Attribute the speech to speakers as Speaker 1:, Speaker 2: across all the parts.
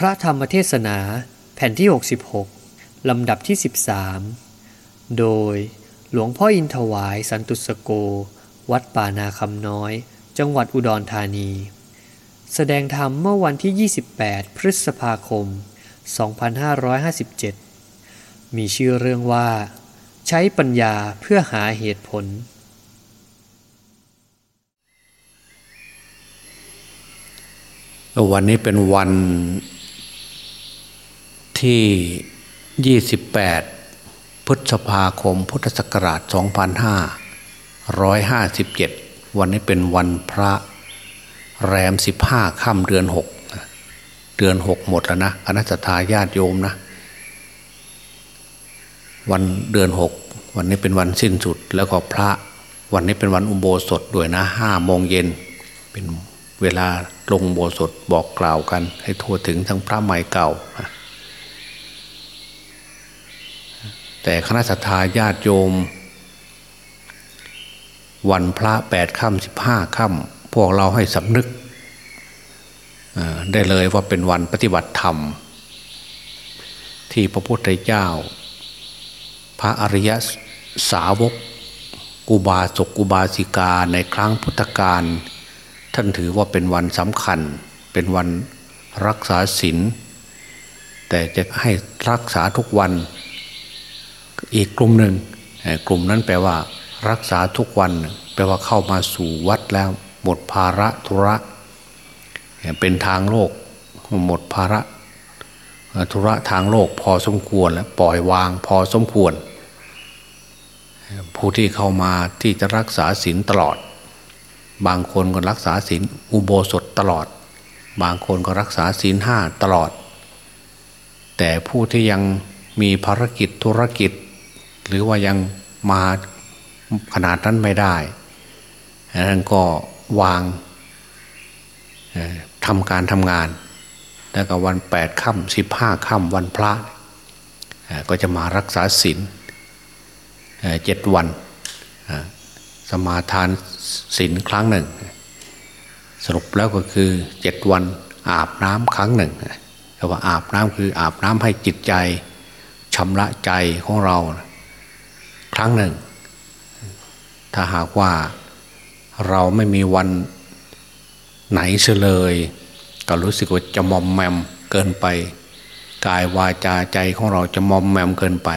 Speaker 1: พระธรรมเทศนาแผ่นที่ 66 ลำดับที่ 13 โดยหลวงพ่ออินถวายสันตุสโก วัดป่านาคำน้อย จังหวัดอุดรธานี แสดงธรรมเมื่อวันที่ 28 พฤษภาคม 2557 มีชื่อเรื่องว่า ใช้ปัญญาเพื่อหาเหตุผล
Speaker 2: วันนี้เป็นวัน ที่ 28 พฤษภาคม พุทธศักราช 2557 วันนี้เป็นวันพระแรม 15ค่ำเดือน 6 เดือน 6 หมดแล้วนะคณะทาญาติโยมนะ วันเดือน 6 วันนี้เป็นวันสิ้นสุด แล้วก็พระวันนี้เป็นวันอุโบสถด้วยนะ5โมงเย็นเป็นเวลาลงโบสถบอกกล่าวกัน ให้ทั่วถึงทั้งพระใหม่เก่า แต่คณะสัตยาญาติโยม วันพระแปดค่ำสิบห้าค่ำพวกเราให้สำนึกได้เลยว่าเป็นวันปฏิบัติธรรม ที่พระพุทธเจ้า พระอริยสาวกกุบาสกกุบาสิกาในครั้งพุทธกาลท่านถือว่าเป็นวันสำคัญ เป็นวันรักษาศีลแต่จะให้รักษาทุกวัน อีกกลุ่มหนึ่งกลุ่มนั้นแปลว่ารักษาทุกวัน แปลว่าเข้ามาสู่วัดแล้วหมดภาระธุระ เป็นทางโลกหมดภาระธุระทางโลกพอสมควรแล้วปล่อยวางพอสมควร ผู้ที่เข้ามาที่จะรักษาศีลตลอด บางคนก็รักษาศีลอุโบสถตลอด บางคนก็รักษาศีลห้าตลอด แต่ผู้ที่ยังมีภารกิจธุรกิจ หรือว่ายังมาขนาดนั้นไม่ได้นั้นก็วางทำการทำงาน แล้วก็วันแปดค่ำสิบห้าค่ำวันพระก็จะมารักษาศีลเจ็ดวัน สมาทานศีลครั้งหนึ่ง สรุปแล้วก็คือเจ็ดวันอาบน้ำครั้งหนึ่งแต่ว่าอาบน้ำคืออาบน้ำให้จิตใจชำระใจของเรา ครั้งหนึ่ง ถ้าหากว่าเราไม่มีวันไหนเฉลย ก็รู้สึกว่าจะมอมแมมเกินไป กายวาจาใจของเราจะมอมแมมเกินไป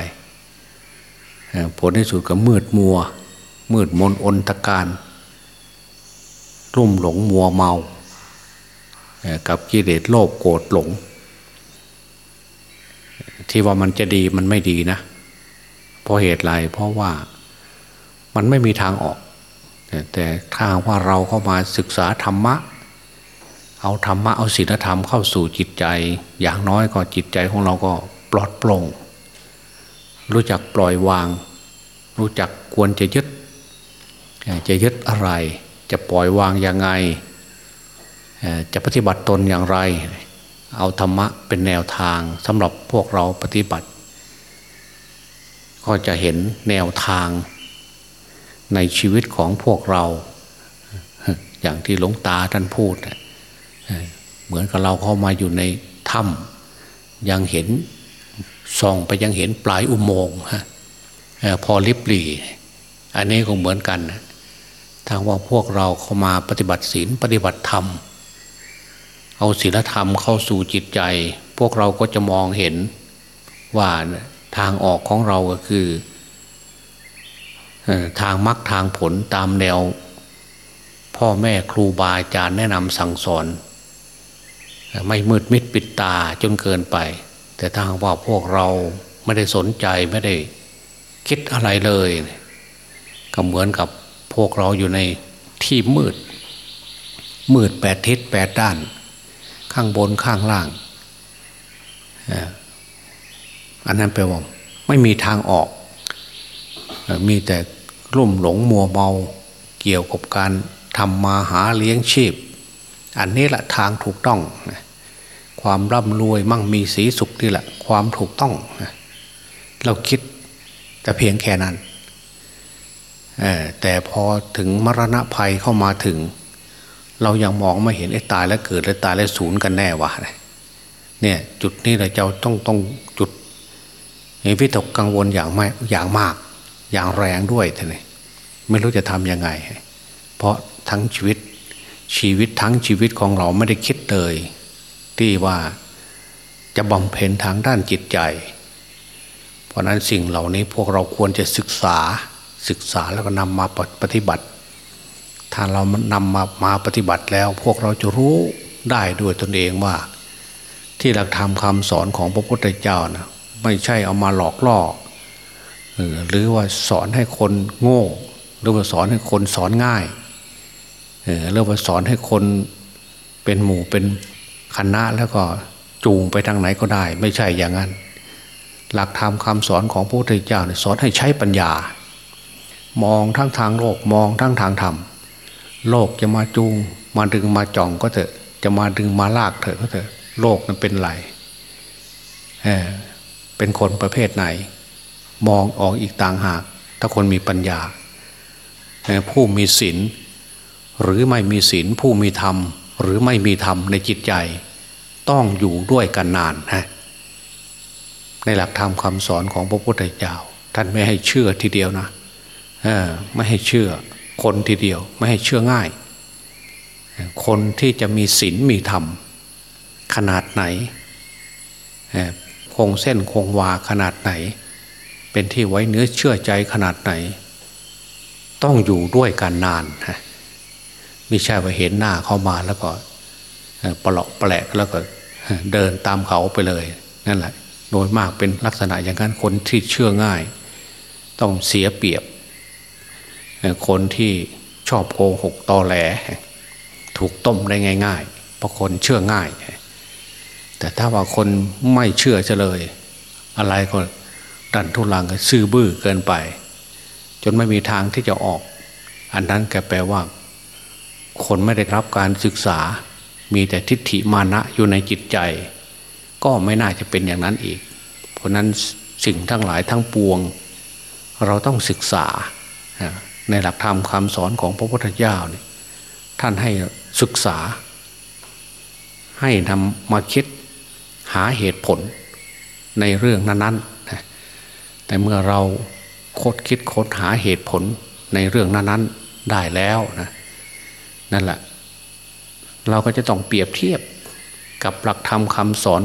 Speaker 2: ผลที่สุดก็มืดมัว มืดมนอนตะการ รุ่มหลงมัวเมา กับกิเลสโลภโกรธหลง ที่ว่ามันจะดีมันไม่ดีนะ ราะเหตุไรเพราะว่ามันไม่มีทางออก แต่ถ้าว่าเราเข้ามาศึกษาธรรมะ เอาธรรมะเอาศีลธรรมเข้าสู่จิตใจ อย่างน้อยก็จิตใจของเราก็ปลอดโปร่ง รู้จักปล่อยวาง รู้จักควรจะยึด จะยึดอะไร จะปล่อยวางยังไง จะปฏิบัติตนอย่างไร เอาธรรมะเป็นแนวทางสำหรับพวกเราปฏิบัติ ก็จะเห็นแนวทางในชีวิตของพวกเรา อย่างที่หลวงตาท่านพูด เหมือนกับเราเข้ามาอยู่ในถ้ำยังเห็นส่องไปยังเห็นปลายอุโมงค์พอลิบหลีอันนี้ก็เหมือนกันทางว่าพวกเราเข้ามาปฏิบัติศีลปฏิบัติธรรม เอาศีลธรรมเข้าสู่จิตใจ พวกเราก็จะมองเห็นว่า ทางออกของเราก็คือทางมรรคทางผลตามแนว พ่อแม่ครูบาอาจารย์แนะนำสั่งสอน ไม่มืดมิดปิดตาจนเกินไป แต่ทางว่าพวกเราไม่ได้สนใจไม่ได้คิดอะไรเลย ก็เหมือนกับพวกเราอยู่ในที่มืด มืดแปดทิศแปดด้าน ข้างบนข้างล่าง อันนั้นแปลว่าไม่มีทางออก มีแต่รุ่มหลงมัวเมาเกี่ยวกับการทำมาหาเลี้ยงชีพ อันนี้แหละทางถูกต้อง ความร่ำรวยมั่งมีสีสุขนี่แหละ ความถูกต้อง เราคิดแต่เพียงแค่นั้นแต่พอถึงมรณะภัยเข้ามาถึง เรายังมองไม่เห็นไอ้ตายแล้วเกิดแล้วตายแล้วสูญกันแน่วะเนี่ยจุดนี้เราต้องต้องจุด วิตกกังวลอย่างไม่อย่างมาก อย่างแรงด้วยท่านไม่รู้จะทำยังไง เพราะทั้งชีวิตชีวิตทั้งชีวิตของเราไม่ได้คิดเลยที่ว่าจะบำเพ็ญทางด้านจิตใจ เพราะนั้นสิ่งเหล่านี้พวกเราควรจะศึกษาศึกษาแล้วก็นำมาปฏิบัติ ถ้าเรานำมามาปฏิบัติแล้ว พวกเราจะรู้ได้ด้วยตนเองว่า ที่หลักธรรมคำสอนของพระพุทธเจ้านะ ไม่ใช่เอามาหลอกล่อหรือว่าสอนให้คนโง่ หรือว่าสอนให้คนสอนง่ายหรือว่าสอนให้คนเป็นหมู่เป็นคณะแล้วก็จูงไปทางไหนก็ได้ ไม่ใช่อย่างนั้น หลักธรรมคำสอนของพระพุทธเจ้าสอนให้ใช้ปัญญา มองทั้งทางโลกมองทั้งทางธรรมโลกจะมาจูงมาดึงมาจ่องก็เถอะ จะมาดึงมาลากเถอะก็เถอะ โลกนั้นเป็นไร เป็นคนประเภทไหน มองออกอีกต่างหาก ถ้าคนมีปัญญา ผู้มีศีลหรือไม่มีศีลผู้มีธรรม หรือไม่มีธรรมในจิตใจ ต้องอยู่ด้วยกันนานฮะในหลักธรรมคำสอนของพระพุทธเจ้าท่านไม่ให้เชื่อทีเดียวนะไม่ให้เชื่อคนทีเดียว ไม่ให้เชื่อง่าย คนที่จะมีศีลมีธรรมขนาดไหน งเส้นคงวาขนาดไหน เป็นที่ไว้เนื้อเชื่อใจขนาดไหน ต้องอยู่ด้วยกันนานฮะไม่ใช่ว่าเห็นหน้าเข้ามาแล้วก็ปลอกแปลกแล้วก็เดินตามเขาไปเลยนั่นแหละ โดยมากเป็นลักษณะอย่างนั้นคนที่เชื่อง่าย ต้องเสียเปรียบ คนที่ชอบโกหกตอแหล ถูกต้มได้ง่ายๆเพราะคนเชื่อง่าย แต่ถ้าว่าคนไม่เชื่อจะเลย อะไรก็ดันทุลังซื่อบื้อเกินไป จนไม่มีทางที่จะออก อันนั้นแกแปลว่า คนไม่ได้รับการศึกษา มีแต่ทิฏฐิมานะอยู่ในจิตใจ ก็ไม่น่าจะเป็นอย่างนั้นอีก เพราะนั้นสิ่งทั้งหลายทั้งปวง เราต้องศึกษา ในหลักธรรมคำสอนของพระพุทธเจ้าเนี่ยท่านให้ศึกษา ให้นำมาคิด หาเหตุผลในเรื่องนั้นๆ แต่เมื่อเราคดคิดค้นหาเหตุผลในเรื่องนั้นๆได้แล้วนะนั่นแหละ เราก็จะต้องเปรียบเทียบกับหลักธรรมคำสอน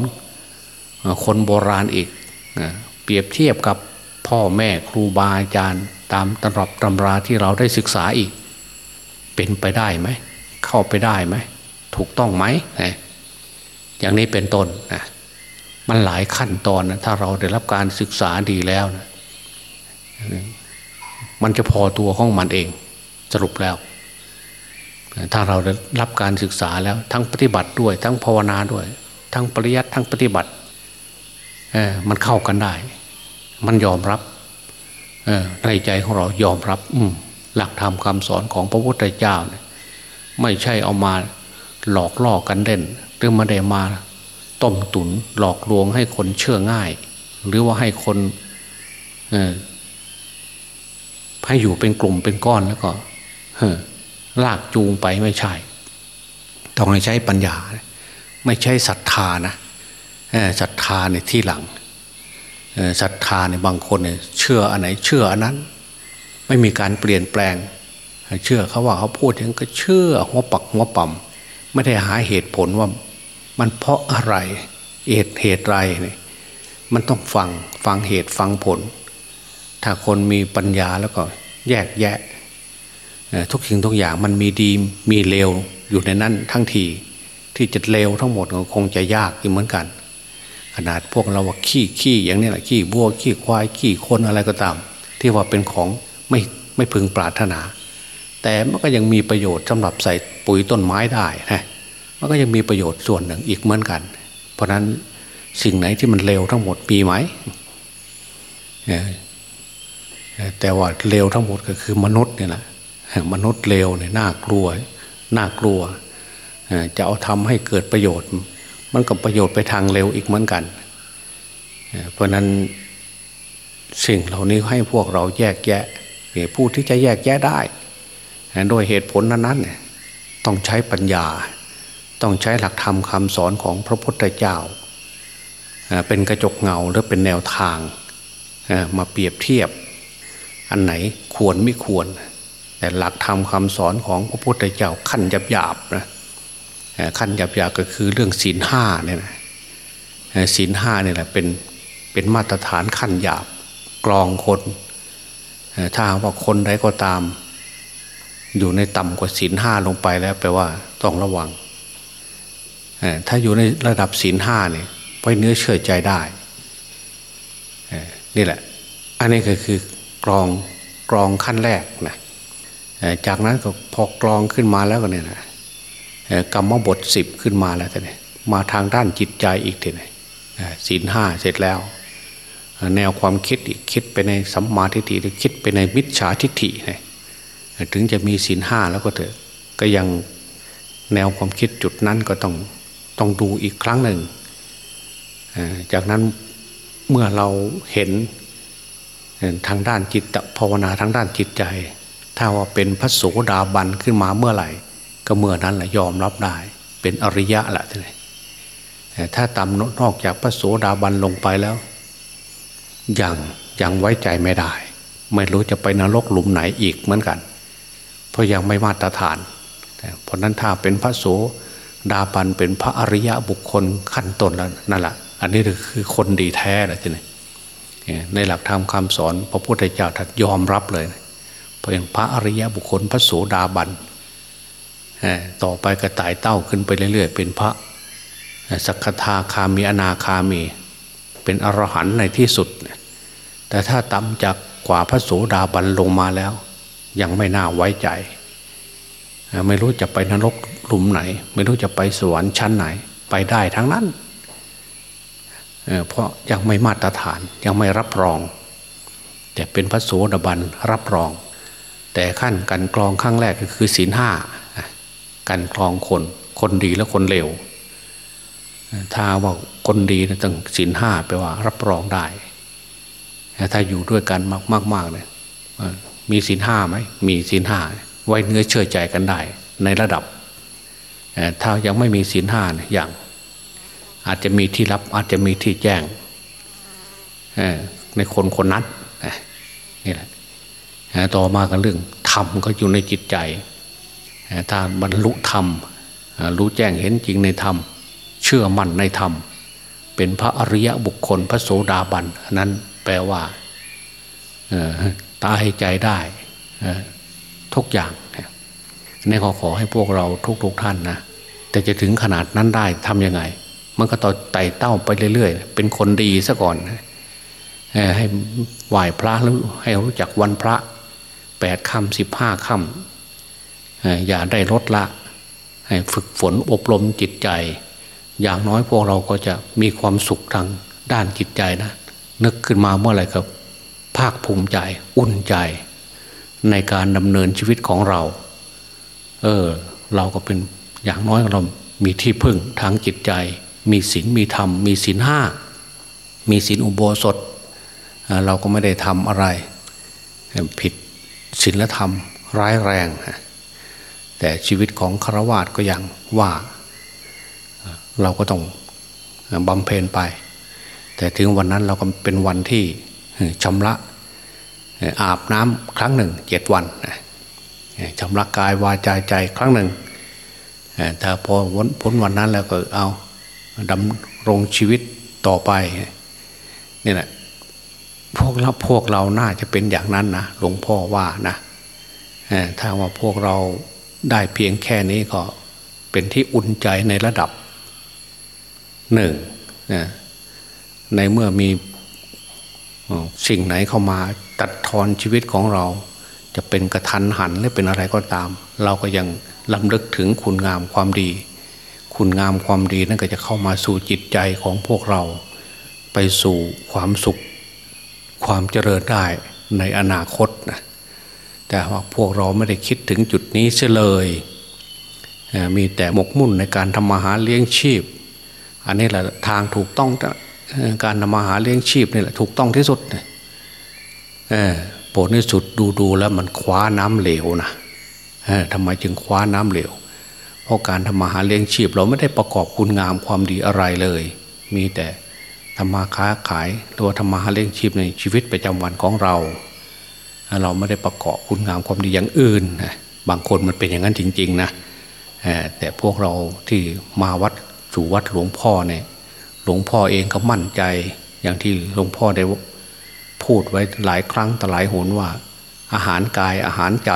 Speaker 2: คนโบราณอีกเปรียบเทียบกับพ่อแม่ครูบาอาจารย์ตามตำรับตำราที่เราได้ศึกษาอีก เป็นไปได้ไหม เข้าไปได้ไหม ถูกต้องไหม อย่างนี้เป็นต้นนะ มันหลายขั้นตอนนะถ้าเราได้รับการศึกษาดีแล้วนะมันจะพอตัวของมันเอง สรุปแล้ว ถ้าเราได้รับการศึกษาแล้ว ทั้งปฏิบัติด้วย ทั้งภาวนาด้วย ทั้งปริยัติทั้งปฏิบัติมันเข้ากันได้ มันยอมรับในใจของเรายอมรับ อืหลักธรรมคาสอนของพระพุทธเจ้าเนี่ยไม่ใช่เอามาหลอกล่อกันเด่นหรือมาได้มา ต้มตุนหลอกลวงให้คนเชื่อง่าย หรือว่าให้คนให้อยู่เป็นกลุ่มเป็นก้อนแล้วก็ลากจูงไปไม่ใช่ ต้องใช้ปัญญา ไม่ใช่ศรัทธานะศรัทธาในที่หลังศรัทธาในบางคนเนี่ยเชื่ออันไหนเชื่ออันนั้น ไม่มีการเปลี่ยนแปลง เชื่อเขาว่าเขาพูดอย่างก็เชื่อหัวปักหัวปั่มไม่ได้หาเหตุผลว่า มันเพราะอะไรเหตุเหตุไรเนี่ยมันต้องฟังฟังเหตุฟังผล ถ้าคนมีปัญญาแล้วก็แยกแยะ ทุกสิ่งทุกอย่างมันมีดีมีเลวอยู่ในนั้นทั้งทีที่จะเลวทั้งหมดก็คงจะยากเหมือนกัน ขนาดพวกเราว่าขี้ขี้อย่างนี้แหละขี้บัวขี้ควายขี้คนอะไรก็ตาม ที่ว่าเป็นของไม่ไม่พึงปรารถนา แต่มันก็ยังมีประโยชน์สำหรับใส่ปุ๋ยต้นไม้ได้นะ มันก็ยังมีประโยชน์ส่วนหนึ่งอีกเหมือนกัน เพราะนั้นสิ่งไหนที่มันเลวทั้งหมดมีไหมแต่ว่าเลวทั้งหมดก็คือมนุษย์เนี่ยแหละมนุษย์เลวเนี่ยน่ากลัวน่ากลัวจะเอาทำให้เกิดประโยชน์ มันก็ประโยชน์ไปทางเร็วอีกเหมือนกัน เพราะนั้นสิ่งเหล่านี้ให้พวกเราแยกแยะผู้ที่จะแยกแยะได้ โดยเหตุผลนั้นๆต้องใช้ปัญญา ต้องใช้หลักธรรมคำสอนของพระพุทธเจ้า เป็นกระจกเงาหรือเป็นแนวทางมาเปรียบเทียบ อันไหนควรไม่ควร แต่หลักธรรมคำสอนของพระพุทธเจ้าขั้นหยาบหยาบนะขั้นหยาบหยาบก็คือเรื่องศีลห้าเนี่ยนะศีลห้าเนี่ยแหละเป็นเป็นมาตรฐานขั้นหยาบกรองคนถ้าว่าคนใดก็ตาม อยู่ในต่ำกว่าศีลห้าลงไปแล้วแปลว่าต้องระวัง ถ้าอยู่ในระดับศีลห้าเนี่ยไว้เนื้อเชื่อใจได้นี่แหละ อันนี้ก็คือกรองกรองขั้นแรกนะจากนั้นก็พอกรองขึ้นมาแล้วก็เนี่ยนะกรรมบทสิบขึ้นมาแล้วแต่เนี่ยมาทางด้านจิตใจอีกทีนี่ศีลห้าเสร็จแล้ว แนวความคิดอีกคิดไปในสัมมาทิฏฐิหรือคิดไปในมิจฉาทิฏฐิเนี่ยถึงจะมีศีลห้าแล้วก็เถอะก็ยังแนวความคิดจุดนั้นก็ต้อง ต้องดูอีกครั้งหนึ่ง จากนั้นเมื่อเราเห็นทางด้านจิตภาวนาทางด้านจิตใจ ถ้าว่าเป็นพระโสดาบันขึ้นมาเมื่อไหร่ ก็เมื่อนั้นแหละยอมรับได้ เป็นอริยะแหละท่านถ้าตำนอกจากพระโสดาบันลงไปแล้วยังยังไว้ใจไม่ได้ ไม่รู้จะไปนรกหลุมไหนอีกเหมือนกัน เพราะยังไม่มาตรฐาน เพราะนั้นถ้าเป็นพระโสด ดาบันเป็นพระอริยะบุคคลขั้นต้นแล้วนั่นแหละอันนี้คือคนดีแท้เลยทีนี้ในหลักธรรมคำสอน พระพุทธเจ้าท่านยอมรับเลยเพราะอย่างพระอริยะบุคคลพระโสดาบันต่อไปกระต่ายเต้าขึ้นไปเรื่อยๆ เป็นพระสักทาคามีอนาคามี เป็นอรหันต์ในที่สุด แต่ถ้าต่ำจากกว่าพระโสดาบันลงมาแล้ว ยังไม่น่าไว้ใจ ไม่รู้จะไปนรก หลุมไหน ไม่รู้จะไปสวรรค์ชั้นไหน ไปได้ทั้งนั้นเพราะยังไม่มาตรฐานยังไม่รับรอง แต่เป็นพระโสดาบันรับรอง แต่ขั้นการกรองขั้งแรกก็คือศีลห้าการกรองคน คนดีและคนเลวถ้าว่าคนดีนะต้องศีลห้าแปลว่า รับรองได้ ถ้าอยู่ด้วยกันมากมากเลยมีศีลห้าไหมมีศีลห้าไว้เนื้อเชื่อใจกันได้ ในระดับ ถ้ายังไม่มีศีลห้าอย่าง อาจจะมีที่รับอาจจะมีที่แจ้งในคนคนนั้นนี่แหละต่อมากันเรื่องธรรมก็อยู่ในจิตใจถ้าบรรลุธรรม รู้แจ้งเห็นจริงในธรรม เชื่อมั่นในธรรม เป็นพระอริยะบุคคลพระโสดาบันนั้นแปลว่าตาให้ใจได้ทุกอย่าง นขอขอให้พวกเราทุกๆทท่านนะแต่จะถึงขนาดนั้นได้ทำยังไง มันก็ต่อไต่เต้าไปเรื่อยๆ เป็นคนดีซะก่อนให้ไหว้พระแล้วให้รู้จักวันพระแปดคำสิบห้าคำอย่าได้ลดละ ให้ฝึกฝนอบรมจิตใจ อย่างน้อยพวกเราก็จะมีความสุขทางด้านจิตใจนะ นึกขึ้นมาเมื่อไหร่ครับ ภาคภูมิใจ อุ่นใจ ในการดำเนินชีวิตของเรา เออ เราก็เป็นอย่างน้อยเรามีที่พึ่งทางจิตใจ มีศีลมีธรรม มีศีลห้า มีศีลอุโบสถ เราก็ไม่ได้ทำอะไร ผิดศีลธรรมร้ายแรง แต่ชีวิตของฆราวาสก็ยังว่า เราก็ต้องบำเพ็ญไป แต่ถึงวันนั้นเราก็เป็นวันที่ชำระอาบน้ำครั้งหนึ่งเจ็ดวัน ชำระกายวาจาใจครั้งหนึ่งถ้าพอพ้นวันนั้นแล้วก็เอาดำรงชีวิตต่อไปนี่แหละพวกเราพวกเราน่าจะเป็นอย่างนั้นนะหลวงพ่อว่านะถ้าว่าพวกเราได้เพียงแค่นี้ก็เป็นที่อุ่นใจในระดับหนึ่งในเมื่อมีสิ่งไหนเข้ามาตัดทอนชีวิตของเรา จะเป็นกระทันหันหรือเป็นอะไรก็ตาม เราก็ยังลำลึกถึงคุณงามความดี คุณงามความดีนั่นก็จะเข้ามาสู่จิตใจของพวกเรา ไปสู่ความสุข ความเจริญได้ในอนาคตนะแต่ว่าพวกเราไม่ได้คิดถึงจุดนี้เสียเลย มีแต่หมกมุ่นในการทำมาหาเลี้ยงชีพ อันนี้แหละทางถูกต้องการทำมาหาเลี้ยงชีพนี่แหละถูกต้องที่สุดโปรดที่สุดดูดูแล้วมันคว้าน้ำเหลวนะทำไมจึงคว้าน้ำเหลว เพราะการทำมาหาเลี้ยงชีพ เราไม่ได้ประกอบคุณงามความดีอะไรเลย มีแต่ทำมาค้าขายหรือว่าทำมาหาเลี้ยงชีพในชีวิตประจำวันของเรา เราไม่ได้ประกอบคุณงามความดีอย่างอื่นบางคนมันเป็นอย่างนั้นจริง ๆ นะแต่พวกเราที่มาวัดสู่วัดหลวงพ่อเนี่ยหลวงพ่อเองก็มั่นใจอย่างที่หลวงพ่อได้ พูดไว้หลายครั้งต่หลายหนว่า อาหารกายอาหารใจ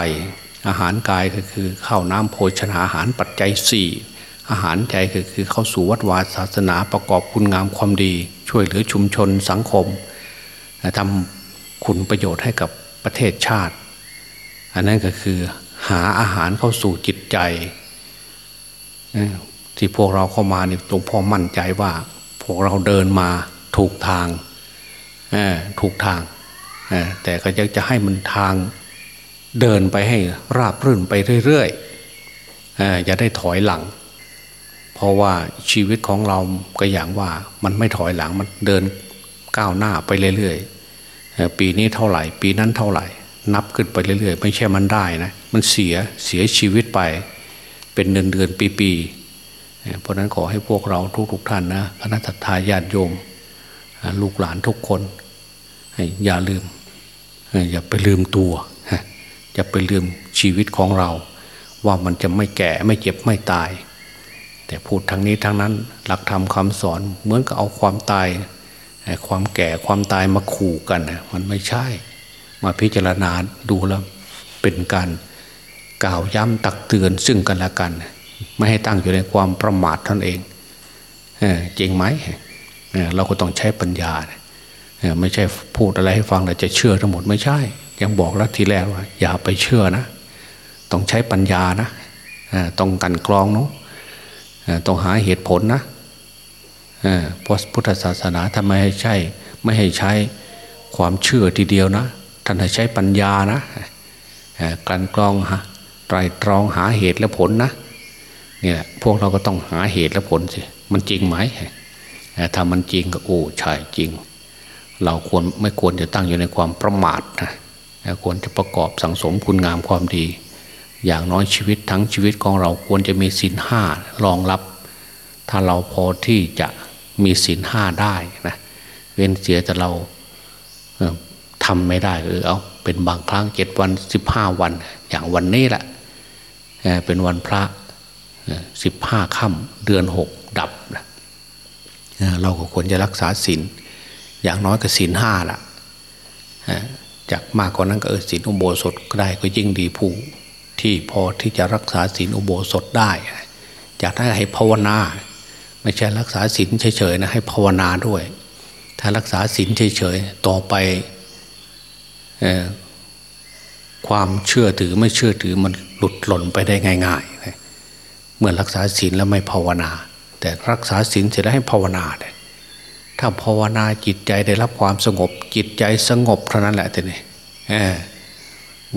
Speaker 2: อาหารกายก็คือข้าวน้ำโภชนาอาหารปัจจัยสี่อาหารใจก็คือเข้าสู่วัดวาศาสนาประกอบคุณงามความดี ช่วยเหลือชุมชนสังคมทำคุณประโยชน์ให้กับประเทศชาติ อันนั้นก็คือหาอาหารเข้าสู่จิตใจที่พวกเราเข้ามาเนี่ยหลวงพ่อมั่นใจว่า พวกเราเดินมาถูกทาง ถูกทางแต่ก็ยังจะให้มันทางเดินไปให้ราบรื่นไปเรื่อยๆอย่าได้ถอยหลัง เพราะว่าชีวิตของเราก็อย่างว่ามันไม่ถอยหลังมันเดินก้าวหน้าไปเรื่อยๆปีนี้เท่าไหร่ ปีนั้นเท่าไหร่ นับขึ้นไปเรื่อยๆ ไม่ใช่มันได้นะมันเสียเสียชีวิตไป เป็นเดือนเดือนปีปีเพราะนั้นขอให้พวกเราทุกๆท่านนะคณะทาญาติโยม ลูกหลานทุกคนอย่าลืม อย่าไปลืมตัวอย่าไปลืมชีวิตของเรา ว่ามันจะไม่แก่ไม่เจ็บไม่ตาย แต่พูดทางนี้ทางนั้นหลักธรรมคำสอนเหมือนกับเอาความตาย ความแก่ความตายมาขู่กันมันไม่ใช่ มาพิจารณาดูแล้วเป็นการกล่าวย้ำตักเตือนซึ่งกันและกัน ไม่ให้ตั้งอยู่ในความประมาทท่านเองจริงไหม เราก็ต้องใช้ปัญญา ไม่ใช่พูดอะไรให้ฟังแต่จะเชื่อทั้งหมดไม่ใช่ ยังบอกแล้วทีแรกว่า อย่าไปเชื่อนะ ต้องใช้ปัญญานะต้องกันกรองเนาะต้องหาเหตุผลนะเพราะพุทธศาสนาทำไมให้ใช่ไม่ให้ใช้ความเชื่อทีเดียวนะ ท่านให้ใช้ปัญญานะกันกรองฮะไตรตรองหาเหตุและผลนะเนี่ยพวกเราก็ต้องหาเหตุและผลสิมันจริงไหม ถ้ามันจริงก็โอ้ใช่จริง เราควรไม่ควรจะตั้งอยู่ในความประมาทนะควรจะประกอบสังสมคุณงามความดี อย่างน้อยชีวิตทั้งชีวิตของเราควรจะมีศีลห้ารองรับ ถ้าเราพอที่จะมีศีลห้าได้นะเว้นเสียแต่เราทำไม่ได้เออเอาเป็นบางครั้งเจ็ดวันสิบห้าวัน อย่างวันนี้แหละเป็นวันพระสิบห้าค่ำเดือนหกดับ เราก็ควรจะรักษาศีลอย่างน้อยก็ศีลห้าละจากมากกว่านั้นก็เออศีลอุโบสถก็ได้ก็ยิ่งดีผู้ที่พอที่จะรักษาศีลอุโบสถได้อยากได้ให้ภาวนา ไม่ใช่รักษาศีลเฉยๆนะให้ภาวนาด้วย ถ้ารักษาศีลเฉยๆต่อไปความเชื่อถือไม่เชื่อถือมันหลุดหล่นไปได้ง่าย ๆ เมื่อรักษาศีลแล้วไม่ภาวนา แต่รักษาศีลเสร็จแล้วให้ภาวนาเลยถ้าภาวนาจิตใจได้รับความสงบ จิตใจสงบเท่านั้นแหละทีนี้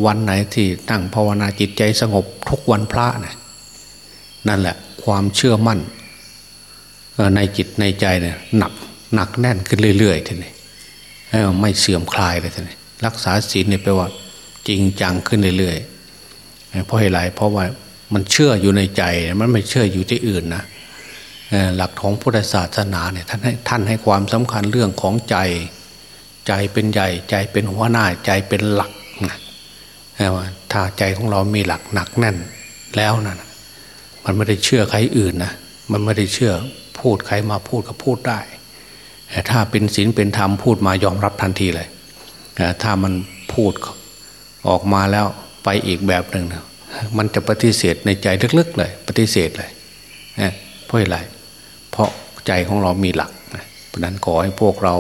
Speaker 2: วันไหนที่นั่งภาวนาจิตใจสงบทุกวันพระนะนั่นแหละ ความเชื่อมั่นในจิตในใจเนี่ยหนักหนักแน่นขึ้นเรื่อยๆทีนี้ไม่เสื่อมคลายเลยทีนี้รักษาศีลเนี่ยแปลว่า จริงจังขึ้นเรื่อยๆเพราะอะไรเพราะว่ามันเชื่ออยู่ในใจ มันไม่เชื่ออยู่ที่อื่นนะ หลักของพุทธศาสนาเนี่ยท่านให้ท่านให้ความสำคัญเรื่องของใจ ใจเป็นใหญ่ใจเป็นหัวหน้าใจเป็นหลักนะถ้าใจของเรามีหลักหนักแน่นแล้วนะมันไม่ได้เชื่อใครอื่นนะมันไม่ได้เชื่อพูดใครมาพูดก็พูดได้แต่ถ้าเป็นศีลเป็นธรรมพูดมายอมรับทันทีเลยถ้ามันพูดออกมาแล้วไปอีกแบบหนึ่งมันจะปฏิเสธในใจลึกๆเลย ปฏิเสธเลยเพราะอะไร เพราะใจของเรามีหลักเพราะนั้นขอให้พวกเรา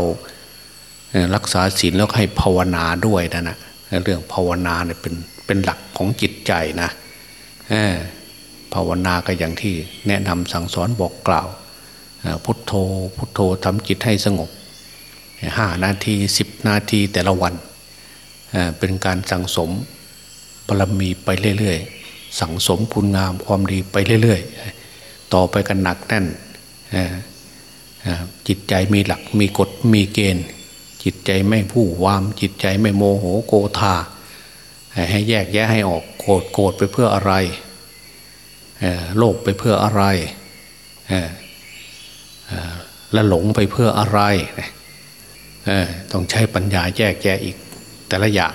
Speaker 2: รักษาศีลแล้วให้ภาวนาด้วยนะนะเรื่องภาวนาเนี่ยเป็นเป็นหลักของจิตใจนะภาวนาก็อย่างที่แนะนำสั่งสอนบอกกล่าวพุทโธพุทโธทำจิตให้สงบห้านาทีสิบนาทีแต่ละวันเป็นการสั่งสมบารมีไปเรื่อยๆ สั่งสมคุณงามความดีไปเรื่อยๆ ต่อไปกันหนักแน่น จิตใจมีหลักมีกฎมีเกณฑ์ จิตใจไม่ผู้วาม จิตใจไม่โมโหโกธาให้แยกแยะให้ออกโกรธโกรธไปเพื่ออะไรโลภไปเพื่ออะไรและหลงไปเพื่ออะไรต้องใช้ปัญญาแยกแยะอีกแต่ละอย่าง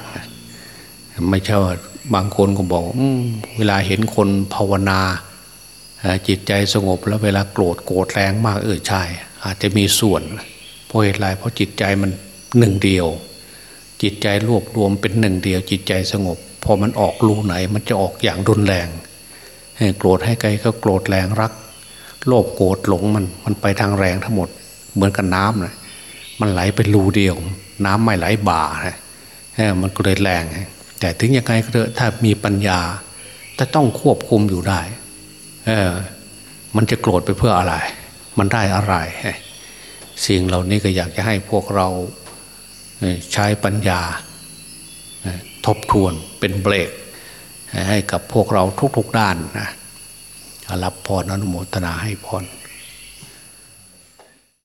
Speaker 2: ไม่ใช่ว่าบางคนก็บอกอเวลาเห็นคนภาวนา จิตใจสงบแล้วเวลาโกรธโกรธแรงมากเออใช่ อาจจะมีส่วน เพราะเหตุไรเพราะจิตใจมันหนึ่งเดียว จิตใจรวบรวมเป็นหนึ่งเดียว จิตใจสงบ พอมันออกรูไหน มันจะออกอย่างรุนแรงโกรธให้ไกลก็โกรธแรงรัก โลภโกรธหลงมันมันไปทางแรงทั้งหมด เหมือนกับน้ำนะมันไหลเป็นรูเดียว น้ำไม่ไหลบ่านะมันก็เลยแรง แต่ถึงยังไงก็เถอะถ้ามีปัญญาจะต้องควบคุมอยู่ได้ เออมันจะโกรธไปเพื่ออะไร มันได้อะไร สิ่งเหล่านี้ก็อยากจะให้พวกเราใช้ปัญญา ทบทวนเป็นเบรก ให้กับพวกเราทุกๆด้านนะรับพรอนุโมทนาให้พร